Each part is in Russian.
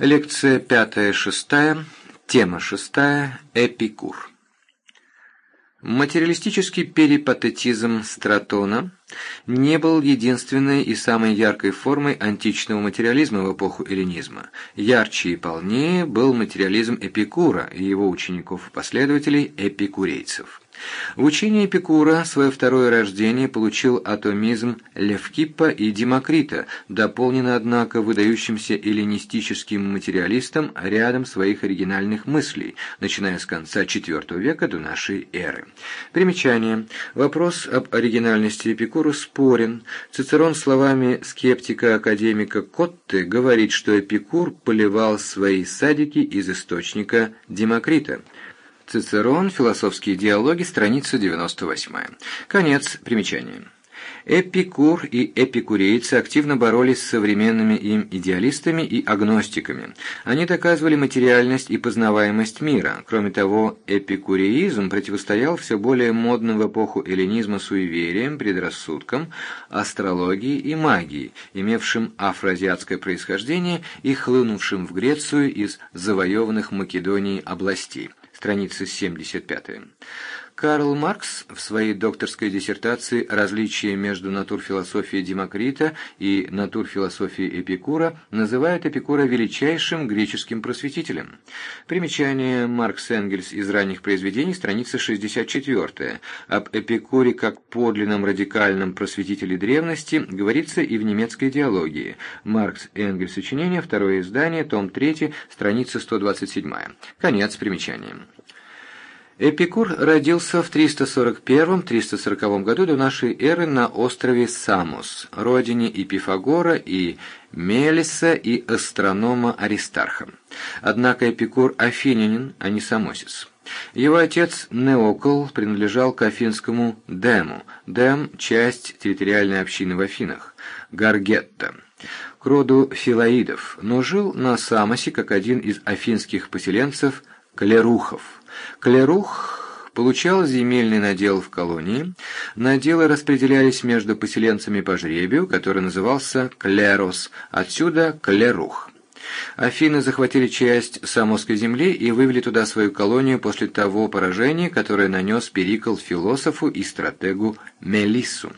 Лекция пятая-шестая, тема шестая, Эпикур. Материалистический перипатетизм Стратона не был единственной и самой яркой формой античного материализма в эпоху эллинизма. Ярче и полнее был материализм Эпикура и его учеников и последователей эпикурейцев. В учении Эпикура свое второе рождение получил атомизм Левкиппа и Демокрита, дополненный, однако, выдающимся эллинистическим материалистом рядом своих оригинальных мыслей, начиная с конца IV века до нашей эры. Примечание. Вопрос об оригинальности Эпикура спорен. Цицерон словами скептика-академика Котте говорит, что Эпикур поливал свои садики из источника Демокрита. Цицерон, философские диалоги, страница 98. Конец примечания. Эпикур и эпикурейцы активно боролись с современными им идеалистами и агностиками. Они доказывали материальность и познаваемость мира. Кроме того, эпикуреизм противостоял все более модным в эпоху эллинизма суевериям, предрассудкам, астрологии и магии, имевшим афроазиатское происхождение и хлынувшим в Грецию из завоеванных Македонией областей страница 75. Карл Маркс в своей докторской диссертации «Различие между натурфилософией Демокрита и натурфилософией Эпикура» называет Эпикура величайшим греческим просветителем. Примечание Маркс Энгельс из ранних произведений, страница 64. Об Эпикуре как подлинном радикальном просветителе древности говорится и в немецкой диалогии. Маркс Энгельс сочинение, второе издание, том 3, страница 127. Конец примечания. Эпикур родился в 341-340 году до нашей эры на острове Самос, родине и Пифагора, и Мелиса, и астронома Аристарха. Однако Эпикур афинянин, а не самосис. Его отец Неокол принадлежал к афинскому Дему. Дем – часть территориальной общины в Афинах. Гаргетта к роду филаидов, но жил на Самосе как один из афинских поселенцев Клерухов. Клерух получал земельный надел в колонии, наделы распределялись между поселенцами по жребию, который назывался Клерос, отсюда Клерух. Афины захватили часть Самосской земли и вывели туда свою колонию после того поражения, которое нанес Перикл философу и стратегу Мелиссу.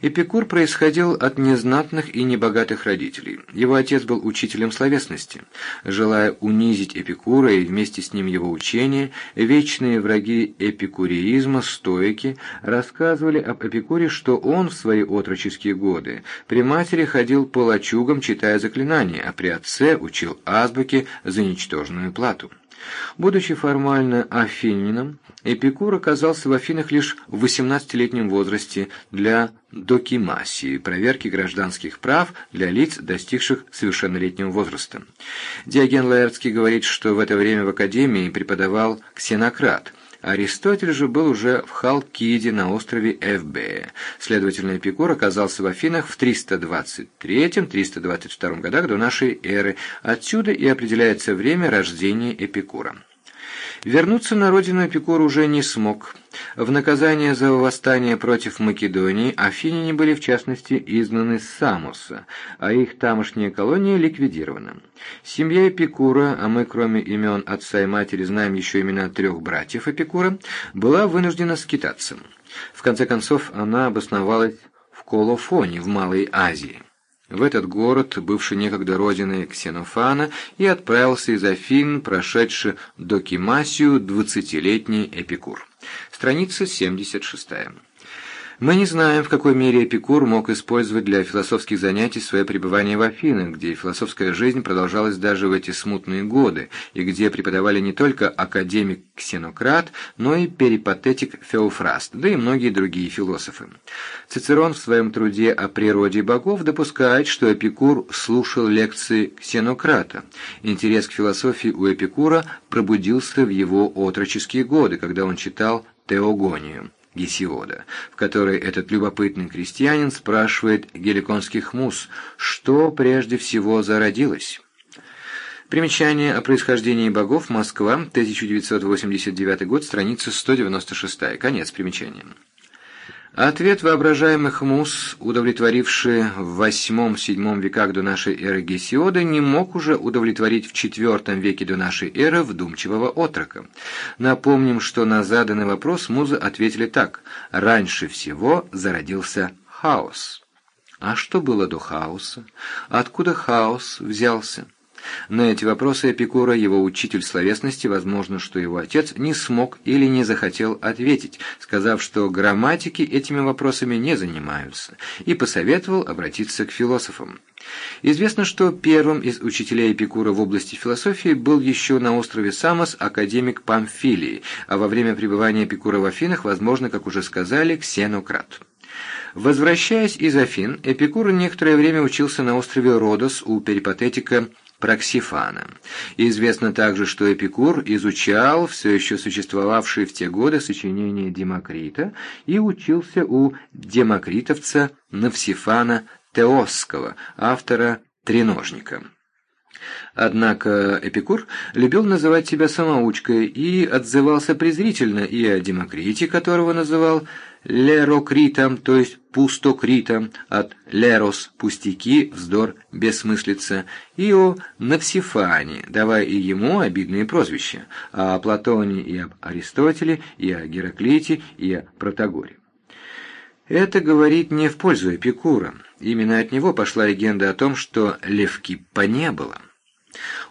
Эпикур происходил от незнатных и небогатых родителей. Его отец был учителем словесности. Желая унизить Эпикура и вместе с ним его учение, вечные враги эпикуреизма, стоики, рассказывали об Эпикуре, что он в свои отроческие годы при матери ходил по лачугам, читая заклинания, а при отце учил азбуке за ничтожную плату. Будучи формально афинином, Эпикур оказался в Афинах лишь в 18-летнем возрасте для докимасии, проверки гражданских прав для лиц, достигших совершеннолетнего возраста. Диоген Лаэртский говорит, что в это время в Академии преподавал ксенократ – Аристотель же был уже в Халкиде на острове Эвбея. Следовательно, Эпикур оказался в Афинах в 323-322 годах до нашей эры. Отсюда и определяется время рождения Эпикура. Вернуться на родину Эпикур уже не смог. В наказание за восстание против Македонии афиняне были в частности изгнаны с Самоса, а их тамошняя колония ликвидирована. Семья Эпикура, а мы кроме имен отца и матери знаем еще имена трех братьев Эпикура, была вынуждена скитаться. В конце концов она обосновалась в Колофоне в Малой Азии в этот город, бывший некогда родиной Ксенофана, и отправился из Афин, прошедший до Кимасию, двадцатилетний Эпикур. Страница 76. Мы не знаем, в какой мере Эпикур мог использовать для философских занятий свое пребывание в Афинах, где философская жизнь продолжалась даже в эти смутные годы, и где преподавали не только академик Ксенократ, но и перипатетик Феофраст, да и многие другие философы. Цицерон в своем труде о природе богов допускает, что Эпикур слушал лекции Ксенократа. Интерес к философии у Эпикура пробудился в его отроческие годы, когда он читал Теогонию. Гесиода, в которой этот любопытный крестьянин спрашивает геликонских мус, что прежде всего зародилось. Примечание о происхождении богов. Москва, 1989 год, страница 196. Конец примечания. Ответ воображаемых мус, удовлетворивший в восьмом-седьмом веках до нашей эры Гесиода, не мог уже удовлетворить в четвертом веке до нашей эры вдумчивого отрока. Напомним, что на заданный вопрос музы ответили так «Раньше всего зародился хаос». А что было до хаоса? Откуда хаос взялся? На эти вопросы Эпикура, его учитель словесности, возможно, что его отец не смог или не захотел ответить, сказав, что грамматики этими вопросами не занимаются, и посоветовал обратиться к философам. Известно, что первым из учителей Эпикура в области философии был еще на острове Самос академик Памфилий, а во время пребывания Эпикура в Афинах, возможно, как уже сказали, Ксенократ. Возвращаясь из Афин, Эпикур некоторое время учился на острове Родос у перипатетика Проксифана. Известно также, что Эпикур изучал все еще существовавшие в те годы сочинения Демокрита и учился у демокритовца Навсифана Теосского, автора «Треножника». Однако Эпикур любил называть себя самоучкой и отзывался презрительно и о Демокрите, которого называл лерокритом, то есть пустокритом, от лерос – пустяки, вздор, бессмыслица, и о Навсифане, давая и ему обидные прозвища, а о Платоне и об Аристотеле, и о Гераклите, и о Протагоре. Это говорит не в пользу Эпикура. Именно от него пошла легенда о том, что Левкиппа не было.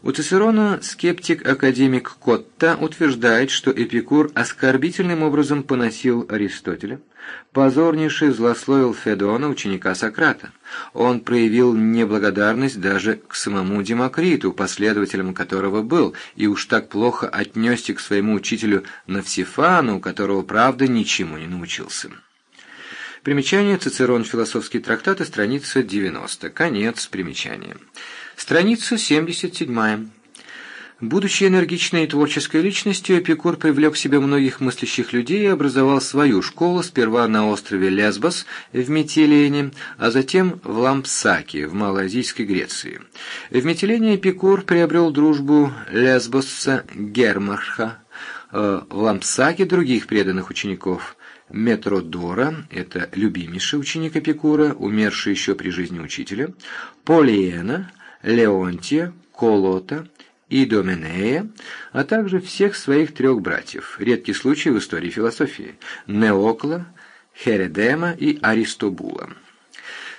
У Цицерона скептик-академик Котта утверждает, что Эпикур оскорбительным образом поносил Аристотеля, позорнейше злословил Федона, ученика Сократа. Он проявил неблагодарность даже к самому Демокриту, последователем которого был, и уж так плохо отнесся к своему учителю Навсифану, которого, правда, ничему не научился. Примечание Цицерон. Философские трактаты. Страница 90. Конец примечания. Страница 77. Будучи энергичной и творческой личностью, Эпикур привлек к себе многих мыслящих людей и образовал свою школу сперва на острове Лесбос в Метилене, а затем в Лампсаке в Малоазийской Греции. В Метилене Эпикур приобрел дружбу лесбосца Гермарха, э, в Лампсаке других преданных учеников – Метродора – это любимейший ученик Эпикура, умерший еще при жизни учителя, Полиена, Леонтия, Колота и Доменея, а также всех своих трех братьев, редкий случай в истории философии – Неокла, Хередема и Аристобула.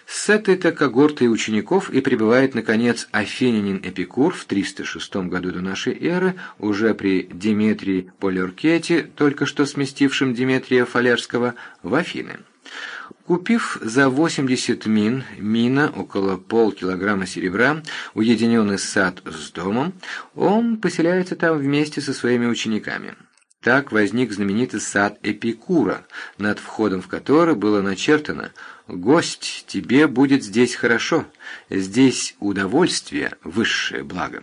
С этой-то когортой учеников и прибывает, наконец, афинянин Эпикур в 306 году до нашей эры, уже при Диметрии Полеркете, только что сместившем Диметрия Фалерского, в Афины. Купив за 80 мин, мина, около полкилограмма серебра, уединенный сад с домом, он поселяется там вместе со своими учениками. Так возник знаменитый сад Эпикура, над входом в который было начертано «Гость, тебе будет здесь хорошо, здесь удовольствие, высшее благо».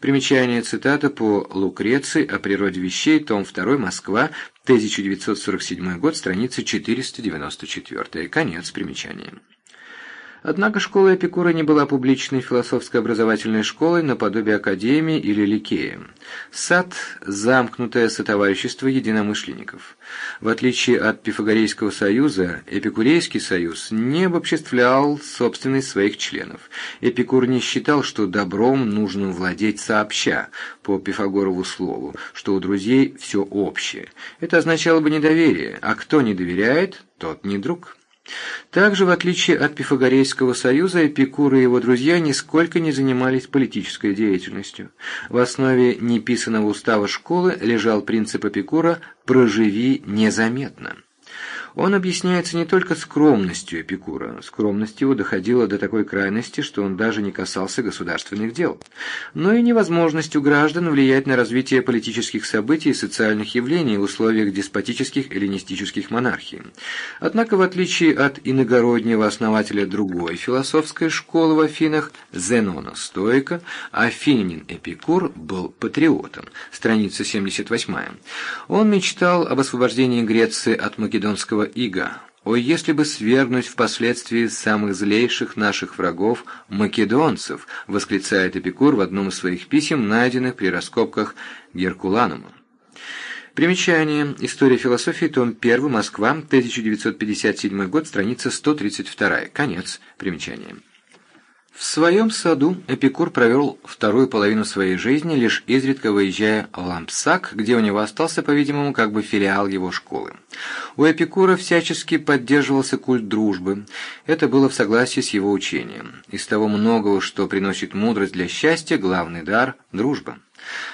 Примечание цитата по Лукреции о природе вещей, том 2, Москва, 1947 год, страница 494. Конец примечания. Однако школа Эпикура не была публичной философской образовательной школой наподобие академии или ликея. Сад – замкнутое сотоварищество единомышленников. В отличие от Пифагорейского союза, Эпикурейский союз не обобществлял собственность своих членов. Эпикур не считал, что добром нужно владеть сообща, по Пифагорову слову, что у друзей все общее. Это означало бы недоверие, а кто не доверяет, тот не друг. Также, в отличие от Пифагорейского союза, Эпикур и его друзья нисколько не занимались политической деятельностью. В основе неписанного устава школы лежал принцип Эпикура «проживи незаметно». Он объясняется не только скромностью Эпикура. Скромность его доходила до такой крайности, что он даже не касался государственных дел, но и невозможностью граждан влиять на развитие политических событий и социальных явлений в условиях деспотических эллинистических монархий. Однако, в отличие от иногороднего основателя другой философской школы в Афинах, Зенона Стоика, афинин Эпикур был патриотом. Страница 78. Он мечтал об освобождении Греции от македонского ига. О, если бы свергнуть впоследствии самых злейших наших врагов македонцев, восклицает Эпикур в одном из своих писем, найденных при раскопках Геркуланума. Примечание. История философии, том 1, Москва, 1957 год, страница 132. Конец примечания. В своем саду Эпикур провел вторую половину своей жизни, лишь изредка выезжая в Лампсак, где у него остался, по-видимому, как бы филиал его школы. У Эпикура всячески поддерживался культ дружбы. Это было в согласии с его учением. Из того многого, что приносит мудрость для счастья, главный дар – дружба.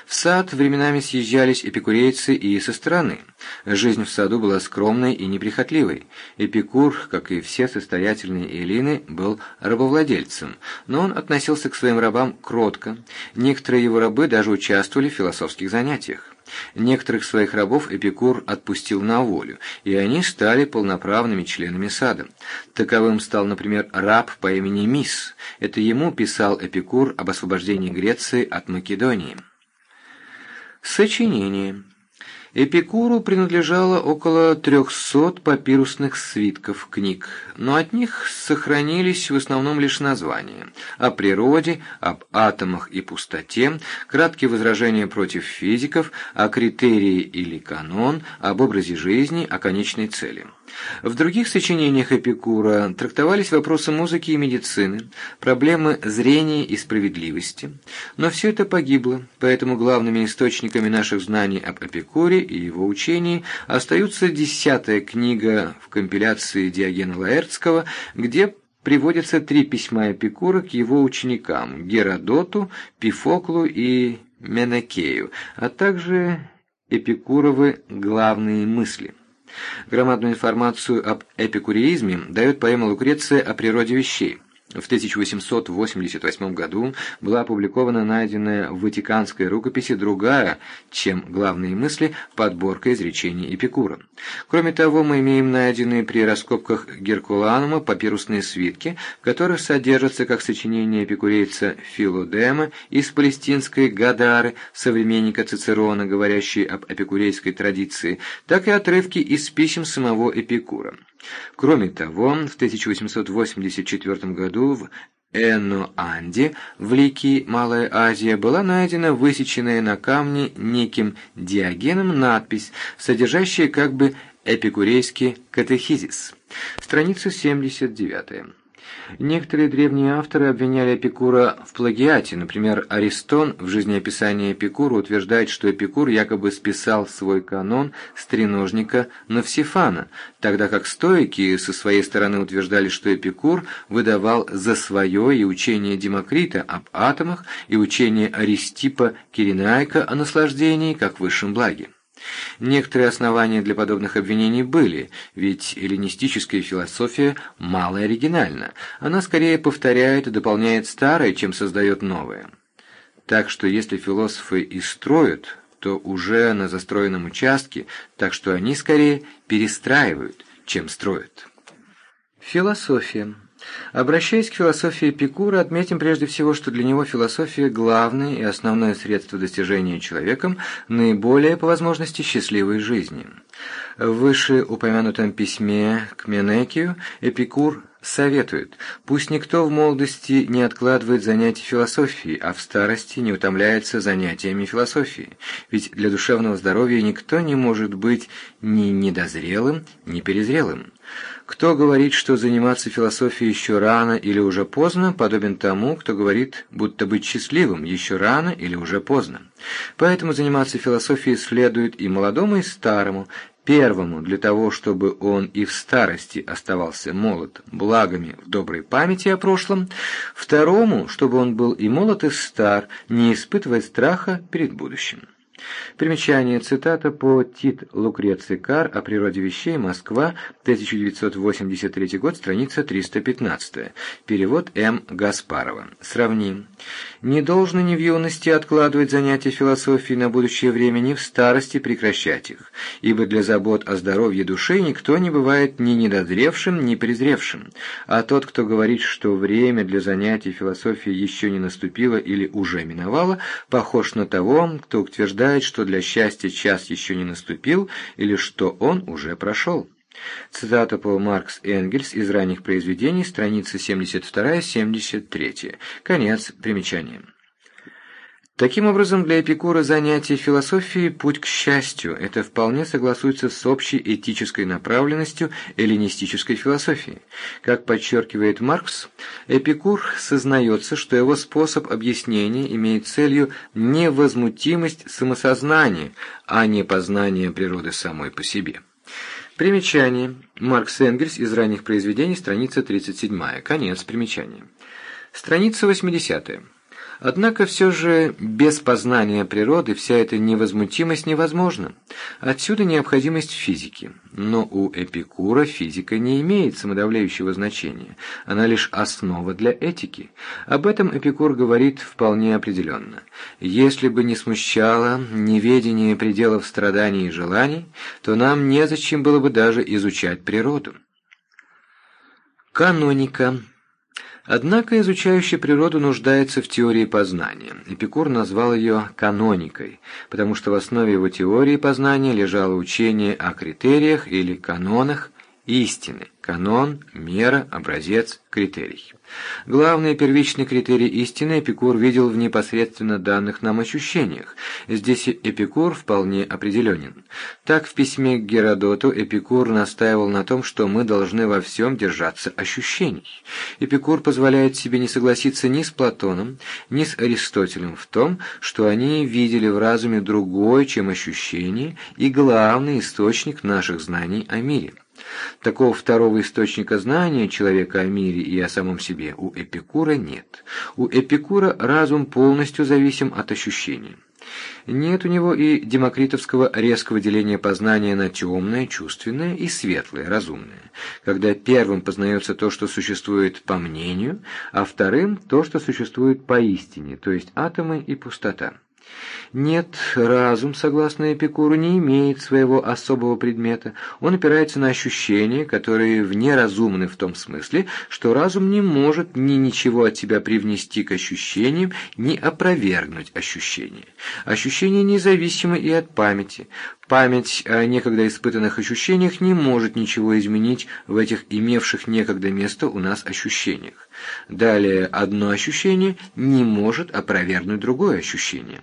В сад временами съезжались эпикурейцы и со стороны. Жизнь в саду была скромной и неприхотливой. Эпикур, как и все состоятельные эллины, был рабовладельцем, но он относился к своим рабам кротко. Некоторые его рабы даже участвовали в философских занятиях. Некоторых своих рабов Эпикур отпустил на волю, и они стали полноправными членами сада. Таковым стал, например, раб по имени Мис. Это ему писал Эпикур об освобождении Греции от Македонии. Сочинение. Эпикуру принадлежало около трехсот папирусных свитков книг, но от них сохранились в основном лишь названия о природе, об атомах и пустоте, краткие возражения против физиков, о критерии или канон, об образе жизни, о конечной цели. В других сочинениях Эпикура трактовались вопросы музыки и медицины, проблемы зрения и справедливости. Но все это погибло, поэтому главными источниками наших знаний об Эпикуре и его учении остаются десятая книга в компиляции Диогена Лаэртского, где приводятся три письма Эпикура к его ученикам Геродоту, Пифоклу и Менекею, а также Эпикуровы главные мысли – Громадную информацию об эпикуреизме дает поэма Лукреция о природе вещей. В 1888 году была опубликована найденная в Ватиканской рукописи другая, чем главные мысли, подборка изречений Эпикура. Кроме того, мы имеем найденные при раскопках Геркуланума папирусные свитки, в которых содержатся как сочинения эпикурейца Филодема из палестинской Гадары, современника Цицерона, говорящие об эпикурейской традиции, так и отрывки из писем самого Эпикура. Кроме того, в 1884 году в Энуанде, в Ликии, Малая Азия, была найдена высеченная на камне неким Диогеном надпись, содержащая как бы эпикурейский катехизис. Страница 79. Некоторые древние авторы обвиняли Эпикура в плагиате. Например, Аристон в жизнеописании Эпикура утверждает, что Эпикур якобы списал свой канон с треножника Навсифана, тогда как стоики со своей стороны утверждали, что Эпикур выдавал за свое и учение Демокрита об атомах, и учение Аристипа Киринайка о наслаждении как высшем благе. Некоторые основания для подобных обвинений были, ведь эллинистическая философия мало оригинальна, она скорее повторяет и дополняет старое, чем создает новое. Так что если философы и строят, то уже на застроенном участке, так что они скорее перестраивают, чем строят. Философия Обращаясь к философии Эпикура, отметим прежде всего, что для него философия – главное и основное средство достижения человеком наиболее, по возможности, счастливой жизни. В вышеупомянутом письме к Менекию Эпикур советует, пусть никто в молодости не откладывает занятий философией, а в старости не утомляется занятиями философии, ведь для душевного здоровья никто не может быть ни недозрелым, ни перезрелым. Кто говорит, что заниматься философией еще рано или уже поздно, подобен тому, кто говорит, будто быть счастливым еще рано или уже поздно. Поэтому заниматься философией следует и молодому, и старому, Первому для того, чтобы он и в старости оставался молод благами в доброй памяти о прошлом, второму, чтобы он был и молод, и стар, не испытывая страха перед будущим. Примечание. Цитата по Тит Лукреций Кар о природе вещей. Москва. 1983 год. Страница 315. Перевод М. Гаспарова. Сравним. Не должно ни в юности откладывать занятия философией на будущее время, ни в старости прекращать их, ибо для забот о здоровье души никто не бывает ни недозревшим, ни презревшим, а тот, кто говорит, что время для занятий философией еще не наступило или уже миновало, похож на того, кто утверждает, что для счастья час еще не наступил или что он уже прошел. Цитата по Маркс Энгельс из ранних произведений, страницы 72-73. Конец примечания. Таким образом, для Эпикура занятие философией – путь к счастью. Это вполне согласуется с общей этической направленностью эллинистической философии. Как подчеркивает Маркс, Эпикур сознается, что его способ объяснения имеет целью невозмутимость самосознания, а не познание природы самой по себе. Примечание. Маркс Энгельс из ранних произведений, страница 37. Конец примечания. Страница 80. Однако все же без познания природы вся эта невозмутимость невозможна. Отсюда необходимость физики. Но у Эпикура физика не имеет самодавляющего значения, она лишь основа для этики. Об этом Эпикур говорит вполне определенно. Если бы не смущало неведение пределов страданий и желаний, то нам незачем было бы даже изучать природу. Каноника Однако изучающий природу нуждается в теории познания. Эпикур назвал ее каноникой, потому что в основе его теории познания лежало учение о критериях или канонах истины. Канон, мера, образец, критерий. Главный первичный критерий истины Эпикур видел в непосредственно данных нам ощущениях. Здесь Эпикур вполне определенен. Так в письме к Геродоту Эпикур настаивал на том, что мы должны во всем держаться ощущений. Эпикур позволяет себе не согласиться ни с Платоном, ни с Аристотелем в том, что они видели в разуме другое, чем ощущение, и главный источник наших знаний о мире. Такого второго источника знания человека о мире и о самом себе у Эпикура нет. У Эпикура разум полностью зависим от ощущений. Нет у него и демокритовского резкого деления познания на темное, чувственное и светлое, разумное, когда первым познается то, что существует по мнению, а вторым – то, что существует по истине, то есть атомы и пустота. Нет, разум, согласно Эпикуру, не имеет своего особого предмета. Он опирается на ощущения, которые внеразумны в том смысле, что разум не может ни ничего от себя привнести к ощущениям, ни опровергнуть ощущения. Ощущения независимы и от памяти. Память о некогда испытанных ощущениях не может ничего изменить в этих имевших некогда место у нас ощущениях. Далее, одно ощущение не может опровергнуть другое ощущение.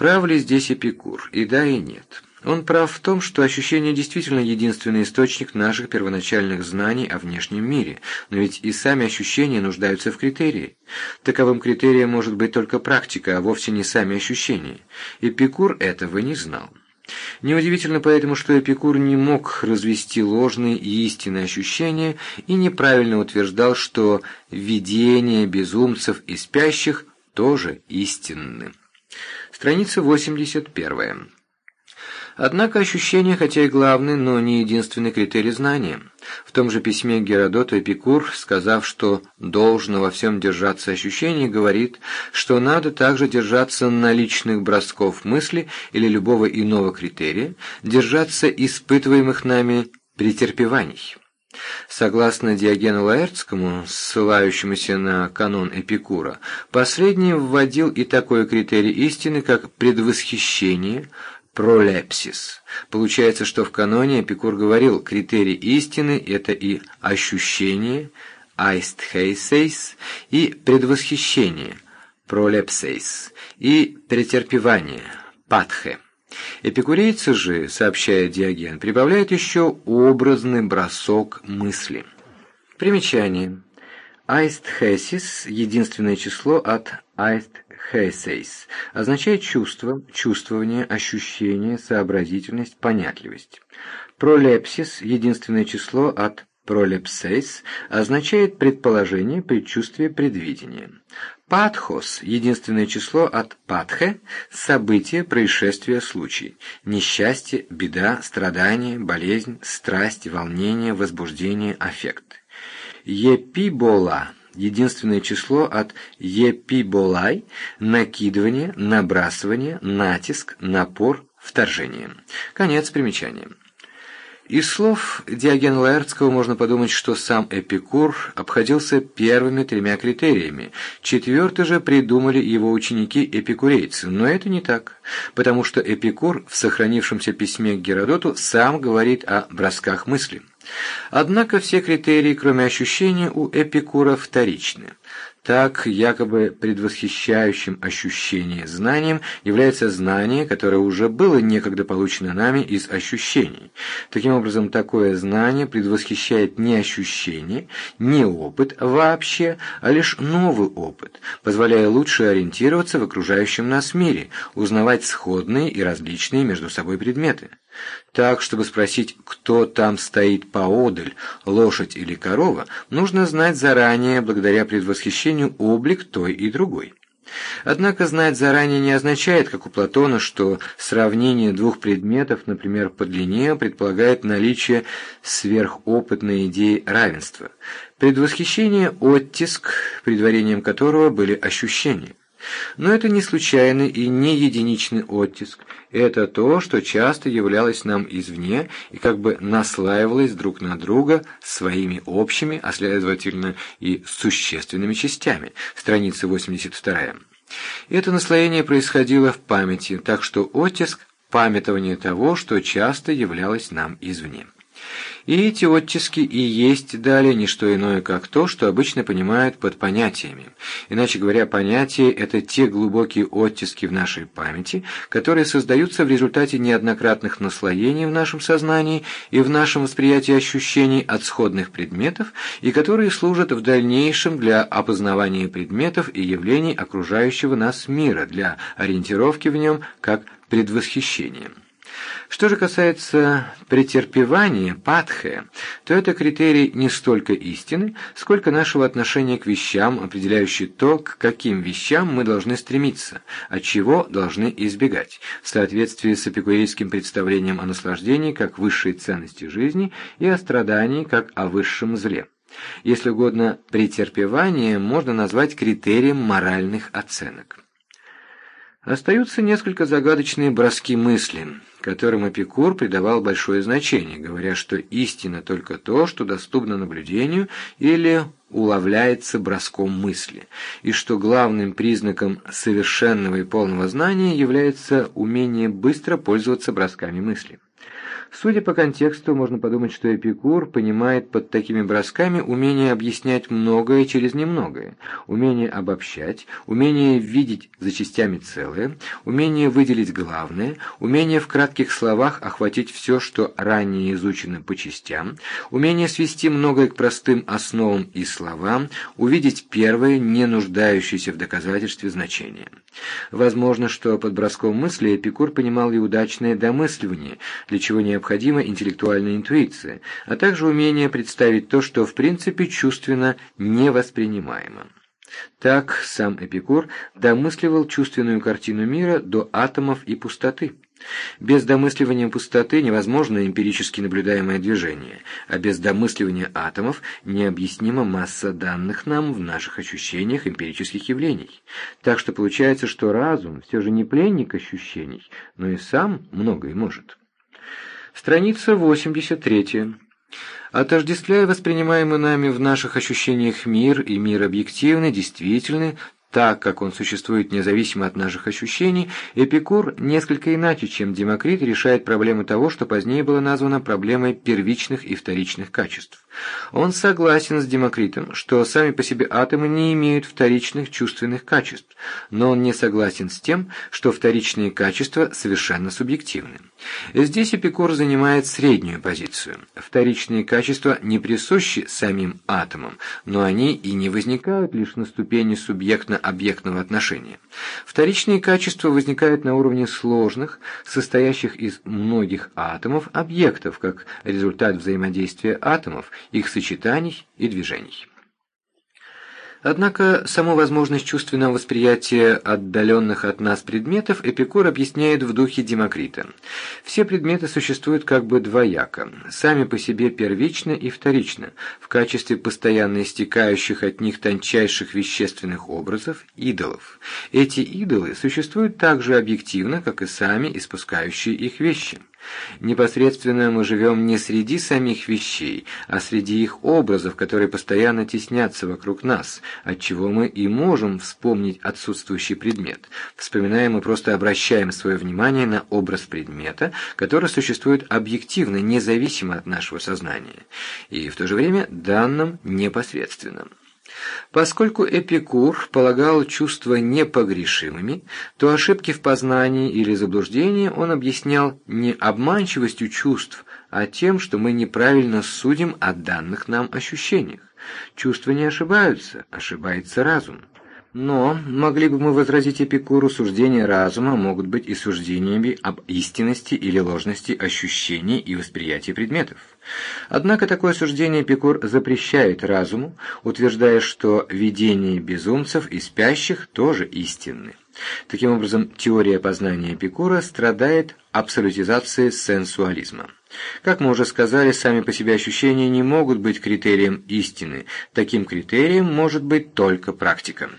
Прав ли здесь Эпикур? И да, и нет. Он прав в том, что ощущение действительно единственный источник наших первоначальных знаний о внешнем мире, но ведь и сами ощущения нуждаются в критерии. Таковым критерием может быть только практика, а вовсе не сами ощущения. Эпикур этого не знал. Неудивительно поэтому, что Эпикур не мог развести ложные и истинные ощущения и неправильно утверждал, что видения безумцев и спящих тоже истинны. Страница 81. Однако ощущение, хотя и главный, но не единственный критерий знания. В том же письме Геродоту Эпикур, сказав, что должно во всем держаться ощущение, говорит, что надо также держаться наличных бросков мысли или любого иного критерия, держаться испытываемых нами претерпеваний. Согласно Диогену Лаэртскому, ссылающемуся на канон Эпикура, последний вводил и такой критерий истины, как предвосхищение, пролепсис. Получается, что в каноне Эпикур говорил, критерий истины – это и ощущение, айстхейсейс, и предвосхищение, пролепсейс, и претерпевание, патхе. Эпикурейцы же, сообщает Диоген, прибавляют еще образный бросок мысли. Примечание. Айстхесис – единственное число от айстхесейс, означает чувство, чувствование, ощущение, сообразительность, понятливость. Пролепсис – единственное число от пролепсейс, означает предположение, предчувствие, предвидение. Патхос – единственное число от патхе – событие, происшествие, случай. Несчастье, беда, страдание, болезнь, страсть, волнение, возбуждение, аффект. Епибола – единственное число от епиболай – накидывание, набрасывание, натиск, напор, вторжение. Конец примечания. Из слов Диогена Лаэртского можно подумать, что сам Эпикур обходился первыми тремя критериями, четвертый же придумали его ученики-эпикурейцы, но это не так, потому что Эпикур в сохранившемся письме к Геродоту сам говорит о бросках мысли. Однако все критерии, кроме ощущения, у Эпикура вторичны. Так, якобы предвосхищающим ощущение знанием является знание, которое уже было некогда получено нами из ощущений. Таким образом, такое знание предвосхищает не ощущение, не опыт вообще, а лишь новый опыт, позволяя лучше ориентироваться в окружающем нас мире, узнавать сходные и различные между собой предметы. Так, чтобы спросить, кто там стоит поодаль, лошадь или корова, нужно знать заранее, благодаря предвосхищению, облик той и другой. Однако знать заранее не означает, как у Платона, что сравнение двух предметов, например, по длине, предполагает наличие сверхопытной идеи равенства. Предвосхищение – оттиск, предварением которого были ощущения. Но это не случайный и не единичный оттиск. Это то, что часто являлось нам извне и как бы наслаивалось друг на друга своими общими, а следовательно и существенными частями. Страница 82. Это наслоение происходило в памяти, так что оттиск – памятование того, что часто являлось нам извне. И эти оттиски и есть далее не что иное, как то, что обычно понимают под понятиями. Иначе говоря, понятия – это те глубокие оттиски в нашей памяти, которые создаются в результате неоднократных наслоений в нашем сознании и в нашем восприятии ощущений от сходных предметов, и которые служат в дальнейшем для опознавания предметов и явлений окружающего нас мира, для ориентировки в нем как предвосхищения. Что же касается претерпевания, патхе, то это критерий не столько истины, сколько нашего отношения к вещам, определяющий то, к каким вещам мы должны стремиться, от чего должны избегать, в соответствии с эпикурейским представлением о наслаждении как высшей ценности жизни и о страдании как о высшем зле. Если угодно, претерпевание можно назвать критерием моральных оценок. Остаются несколько загадочные броски мысли, которым Эпикур придавал большое значение, говоря, что истина только то, что доступно наблюдению или уловляется броском мысли, и что главным признаком совершенного и полного знания является умение быстро пользоваться бросками мысли. Судя по контексту, можно подумать, что Эпикур понимает под такими бросками умение объяснять многое через немногое, умение обобщать, умение видеть за частями целое, умение выделить главное, умение в кратких словах охватить все, что ранее изучено по частям, умение свести многое к простым основам и словам, увидеть первое, не нуждающееся в доказательстве значение. Возможно, что под броском мысли Эпикур понимал и удачное домысливание, для чего необходима интеллектуальная интуиция, а также умение представить то, что в принципе чувственно невоспринимаемо. Так сам Эпикур домысливал чувственную картину мира до атомов и пустоты. Без домысливания пустоты невозможно эмпирически наблюдаемое движение, а без домысливания атомов необъяснима масса данных нам в наших ощущениях эмпирических явлений. Так что получается, что разум все же не пленник ощущений, но и сам многое может. Страница 83. Отождествляя воспринимаемый нами в наших ощущениях мир и мир объективный, действительный, так как он существует независимо от наших ощущений, Эпикур несколько иначе, чем Демокрит, решает проблему того, что позднее было названо проблемой первичных и вторичных качеств. Он согласен с Демокритом, что сами по себе атомы не имеют вторичных чувственных качеств, но он не согласен с тем, что вторичные качества совершенно субъективны. Здесь Эпикур занимает среднюю позицию. Вторичные качества не присущи самим атомам, но они и не возникают лишь на ступени субъектно-объектного отношения. Вторичные качества возникают на уровне сложных, состоящих из многих атомов, объектов, как результат взаимодействия атомов, их сочетаний и движений. Однако саму возможность чувственного восприятия отдаленных от нас предметов Эпикур объясняет в духе Демокрита. Все предметы существуют как бы двояко, сами по себе первично и вторично, в качестве постоянно истекающих от них тончайших вещественных образов, идолов. Эти идолы существуют так же объективно, как и сами испускающие их вещи. Непосредственно мы живем не среди самих вещей, а среди их образов, которые постоянно теснятся вокруг нас, отчего мы и можем вспомнить отсутствующий предмет. Вспоминая, мы просто обращаем свое внимание на образ предмета, который существует объективно, независимо от нашего сознания, и в то же время данным непосредственным. Поскольку Эпикур полагал чувства непогрешимыми, то ошибки в познании или заблуждении он объяснял не обманчивостью чувств, а тем, что мы неправильно судим о данных нам ощущениях. Чувства не ошибаются, ошибается разум. Но, могли бы мы возразить Эпикуру, суждения разума могут быть и суждениями об истинности или ложности ощущений и восприятия предметов. Однако такое суждение Эпикур запрещает разуму, утверждая, что видения безумцев и спящих тоже истинны. Таким образом, теория познания Эпикура страдает абсолютизацией сенсуализма. Как мы уже сказали, сами по себе ощущения не могут быть критерием истины. Таким критерием может быть только практика.